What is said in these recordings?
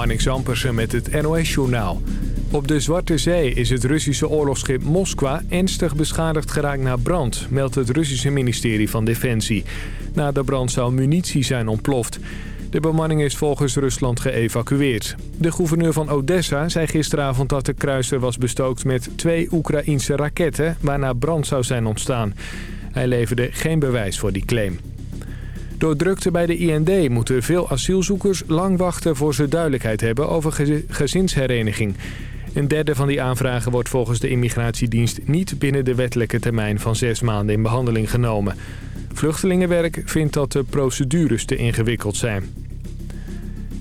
Marnix Ampersen met het NOS-journaal. Op de Zwarte Zee is het Russische oorlogsschip Moskwa ernstig beschadigd geraakt na brand, meldt het Russische ministerie van Defensie. Na de brand zou munitie zijn ontploft. De bemanning is volgens Rusland geëvacueerd. De gouverneur van Odessa zei gisteravond dat de kruiser was bestookt met twee Oekraïense raketten... waarna brand zou zijn ontstaan. Hij leverde geen bewijs voor die claim. Door drukte bij de IND moeten veel asielzoekers lang wachten voor ze duidelijkheid hebben over gezinshereniging. Een derde van die aanvragen wordt volgens de immigratiedienst niet binnen de wettelijke termijn van zes maanden in behandeling genomen. Vluchtelingenwerk vindt dat de procedures te ingewikkeld zijn.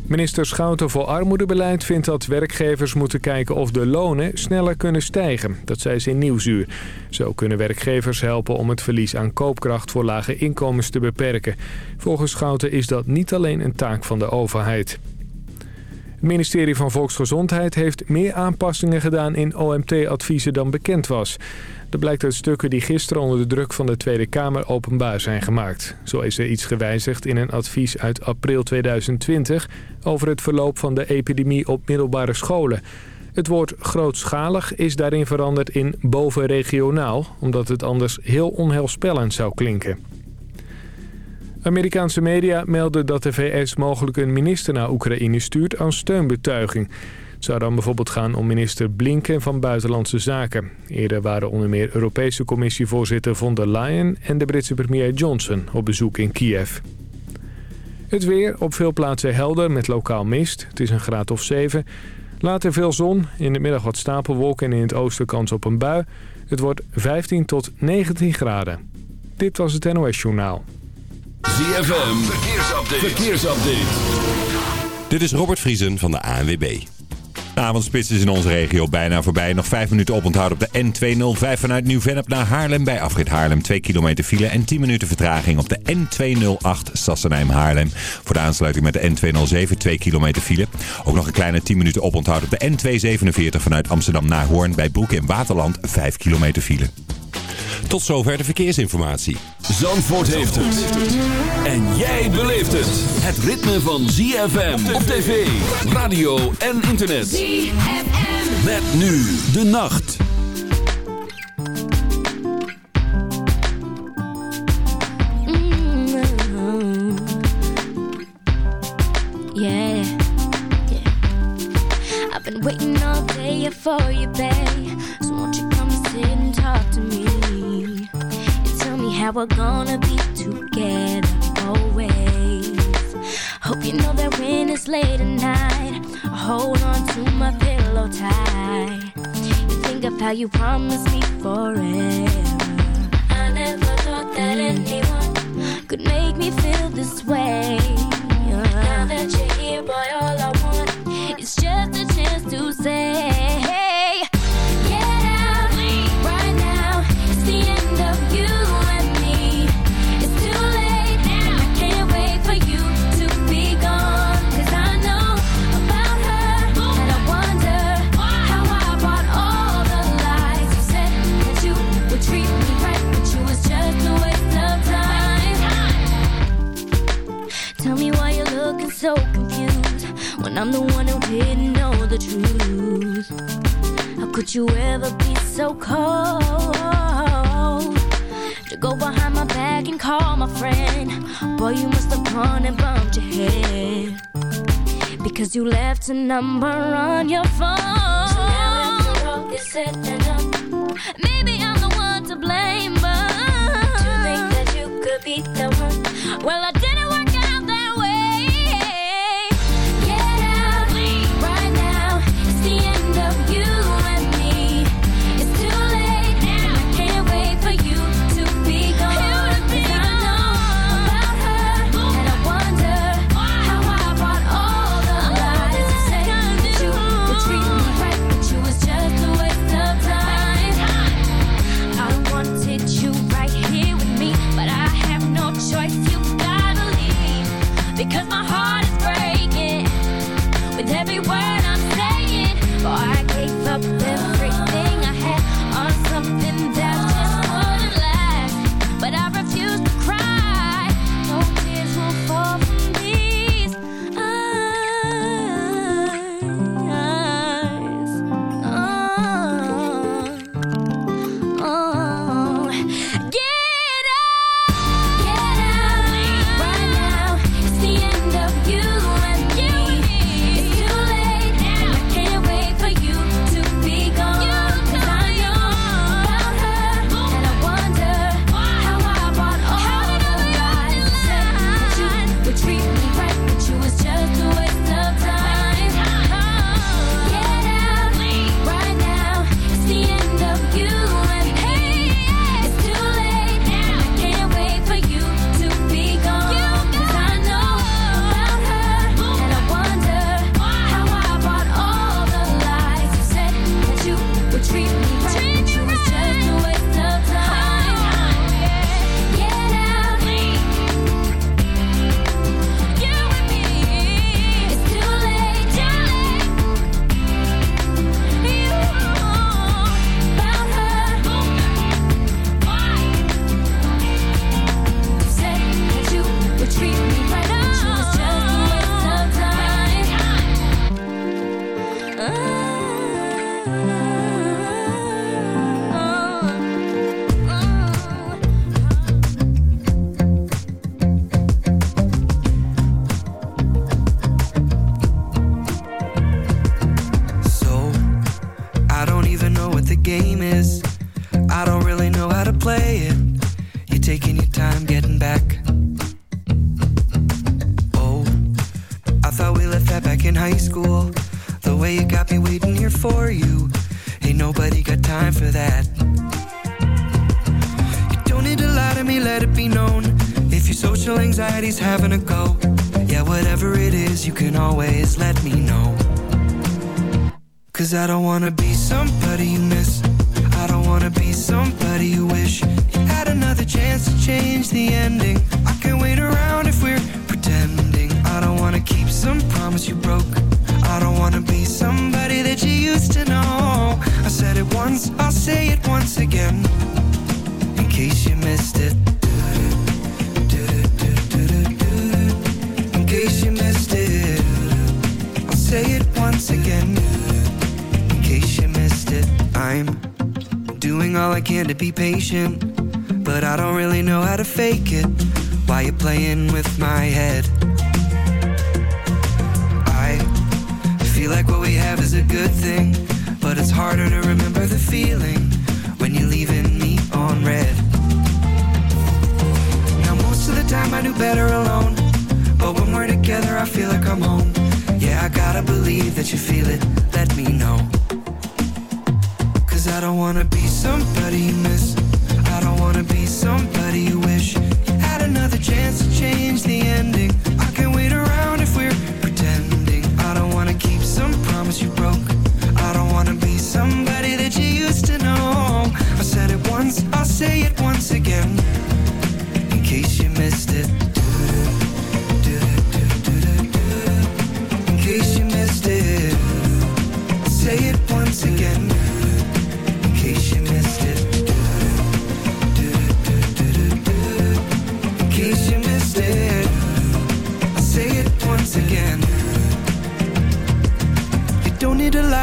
Minister Schouten voor Armoedebeleid vindt dat werkgevers moeten kijken of de lonen sneller kunnen stijgen. Dat zei ze in Nieuwsuur. Zo kunnen werkgevers helpen om het verlies aan koopkracht voor lage inkomens te beperken. Volgens Schouten is dat niet alleen een taak van de overheid. Het ministerie van Volksgezondheid heeft meer aanpassingen gedaan in OMT-adviezen dan bekend was. Dat blijkt uit stukken die gisteren onder de druk van de Tweede Kamer openbaar zijn gemaakt. Zo is er iets gewijzigd in een advies uit april 2020 over het verloop van de epidemie op middelbare scholen. Het woord grootschalig is daarin veranderd in bovenregionaal, omdat het anders heel onheilspellend zou klinken. Amerikaanse media melden dat de VS mogelijk een minister naar Oekraïne stuurt aan steunbetuiging. Het zou dan bijvoorbeeld gaan om minister Blinken van Buitenlandse Zaken. Eerder waren onder meer Europese commissievoorzitter von der Leyen en de Britse premier Johnson op bezoek in Kiev. Het weer op veel plaatsen helder met lokaal mist. Het is een graad of 7. Later veel zon, in de middag wat stapelwolken en in het oosten kans op een bui. Het wordt 15 tot 19 graden. Dit was het NOS Journaal. ZFM, verkeersupdate. verkeersupdate. Dit is Robert Vriesen van de ANWB. De avondspits is in onze regio bijna voorbij. Nog 5 minuten oponthoud op de N205 vanuit Nieuw-Vennep naar Haarlem. Bij afrit Haarlem 2 kilometer file en 10 minuten vertraging op de N208 Sassenheim-Haarlem. Voor de aansluiting met de N207 2 kilometer file. Ook nog een kleine 10 minuten oponthoud op de N247 vanuit Amsterdam naar Hoorn. Bij Broek in Waterland 5 kilometer file. Tot zover de verkeersinformatie. Zandvoort heeft het. En jij beleeft het. Het ritme van ZFM op tv, radio en internet. ZFM. Met nu de nacht. Mm-hmm. Yeah, yeah. I've been waiting all day for you, babe. So won't you come sit and talk to me? How we're gonna be together always. Hope you know that when it's late at night, I hold on to my pillow tight. You think of how you promised me forever. I never thought that anyone could make me feel this way. Now that you're here, boy, all I want is just a chance to say. I'm the one who didn't know the truth. How could you ever be so cold? To go behind my back and call my friend. Boy, you must have gone and bumped your head. Because you left a number on your phone. So now after all is said and done, maybe I'm the one to blame. But to think that you could be the one. Well, I didn't say it once again. In case you missed it. I'm doing all I can to be patient. But I don't really know how to fake it. Why you playing with my head? I feel like what we have is a good thing. But it's harder to remember the feeling when you're leaving me on red. Now, most of the time I do better alone. But when we're together, I feel like I'm home. I gotta believe that you feel it. Let me know. Cause I don't wanna be somebody you miss. I don't wanna be somebody you wish you had another chance to change the ending. I can't wait around if we're pretending. I don't wanna keep some promise you broke. I don't wanna be somebody that you used to know. I said it once, I'll say it once again.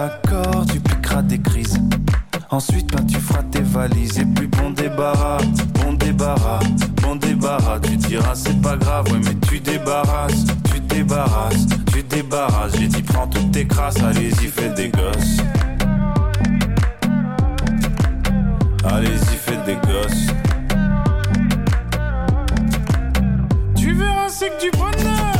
d'accord, tu piqueras des crises. Ensuite, ben, tu feras tes valises. Et puis, bon débarras, bon débarras, bon débarras. Tu diras, c'est pas grave, ouais, mais tu débarrasses, tu débarrasses, tu débarrasses. J'ai dit, prends toutes tes crasses, allez-y, fais des gosses. Allez-y, fais des gosses. Tu verras, c'est que du bonheur.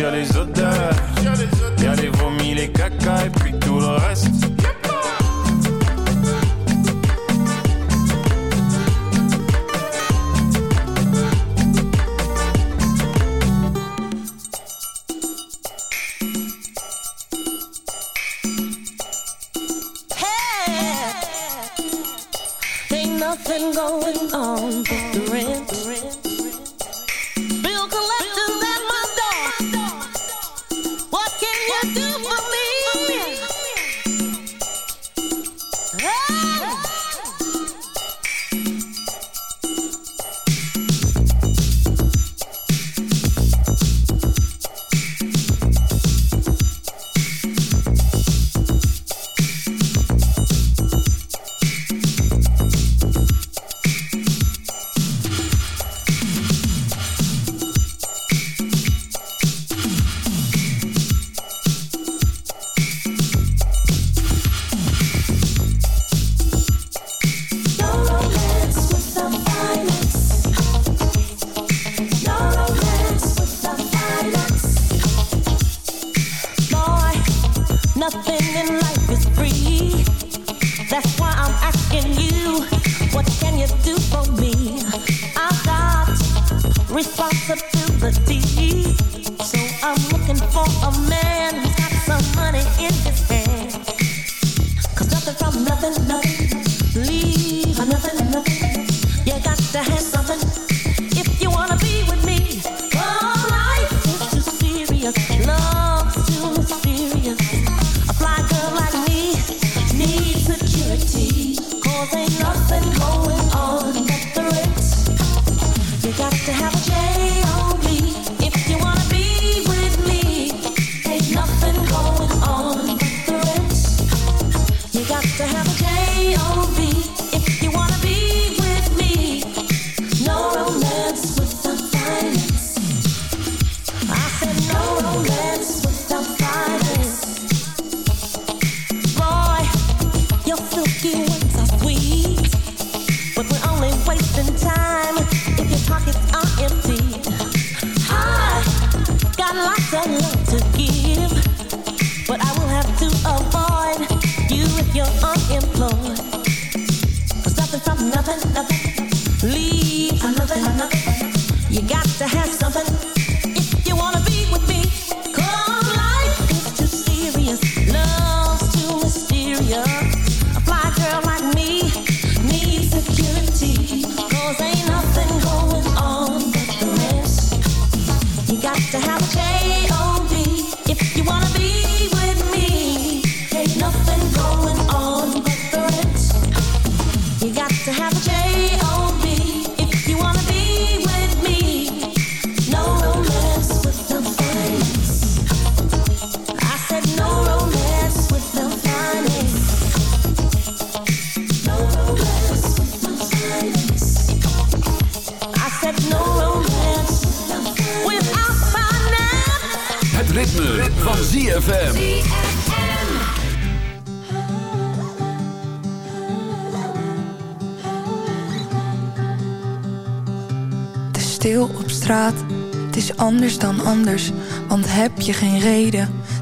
y'a les odeurs, y'a les vomis, les caca et puis tout le reste. Ain't nothing going on.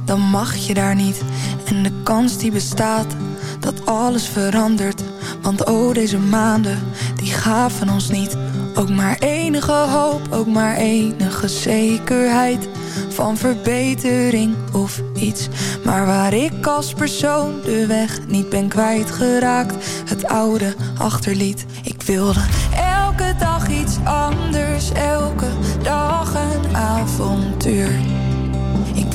Dan mag je daar niet. En de kans die bestaat, dat alles verandert. Want oh, deze maanden, die gaven ons niet. Ook maar enige hoop, ook maar enige zekerheid van verbetering of iets. Maar waar ik als persoon de weg niet ben kwijtgeraakt, het oude achterliet. Ik wilde elke dag iets anders, elke dag een avontuur.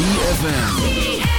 ZFM.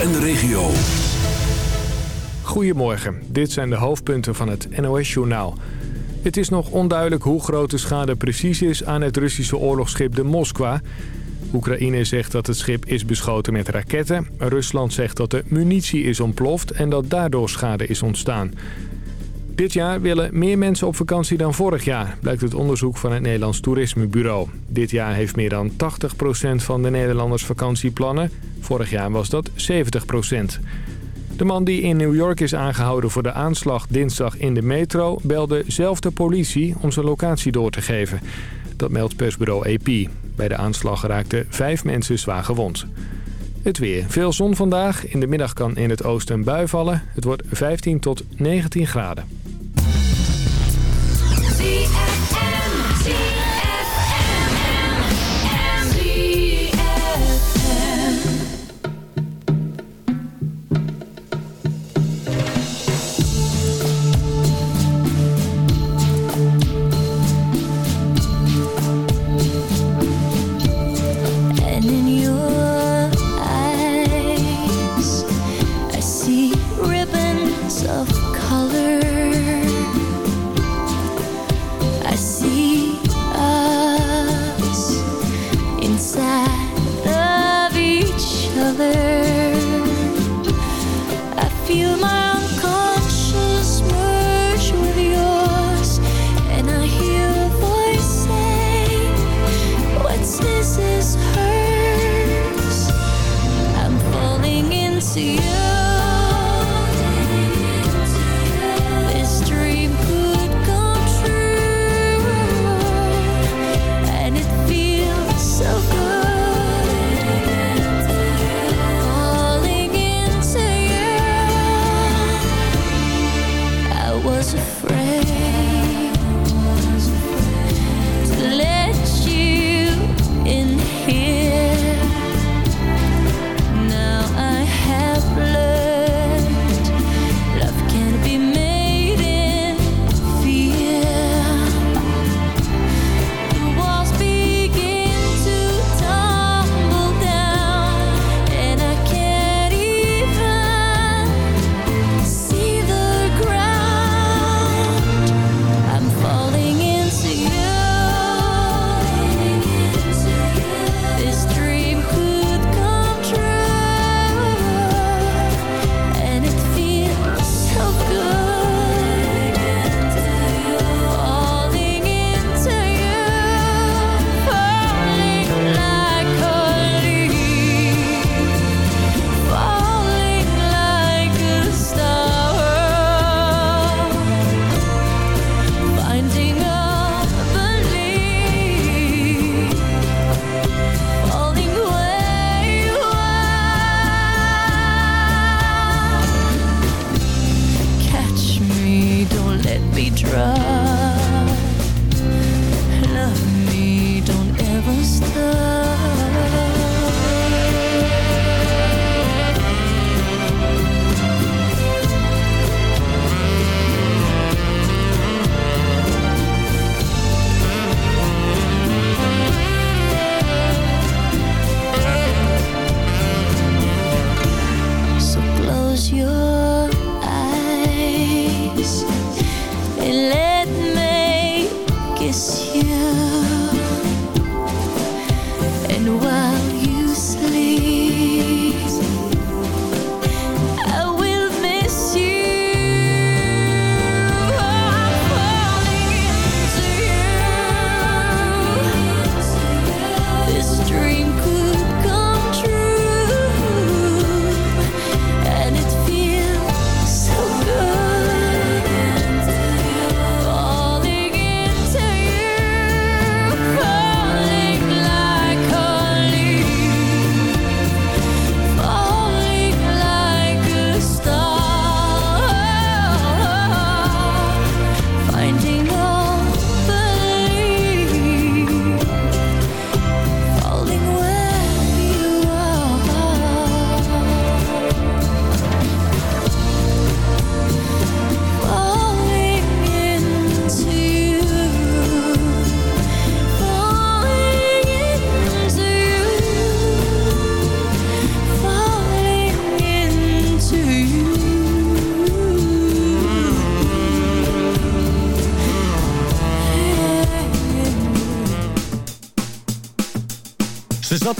En de regio. Goedemorgen, dit zijn de hoofdpunten van het NOS-journaal. Het is nog onduidelijk hoe groot de schade precies is aan het Russische oorlogsschip de Moskwa. Oekraïne zegt dat het schip is beschoten met raketten. Rusland zegt dat de munitie is ontploft en dat daardoor schade is ontstaan. Dit jaar willen meer mensen op vakantie dan vorig jaar, blijkt het onderzoek van het Nederlands Toerismebureau. Dit jaar heeft meer dan 80% van de Nederlanders vakantieplannen. Vorig jaar was dat 70%. De man die in New York is aangehouden voor de aanslag dinsdag in de metro... belde zelf de politie om zijn locatie door te geven. Dat meldt persbureau AP. Bij de aanslag raakten vijf mensen zwaar gewond. Het weer. Veel zon vandaag. In de middag kan in het oosten een bui vallen. Het wordt 15 tot 19 graden.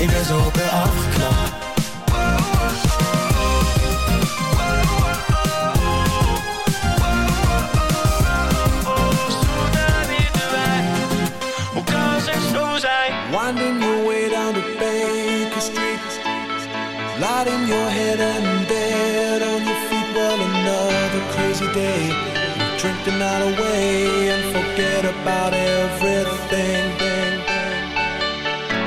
ik ben zo op afgeknapt Winding your way down to Baker Street. Lighting your head and dead on your feet. Well, another crazy day. Drink the night away and forget about everything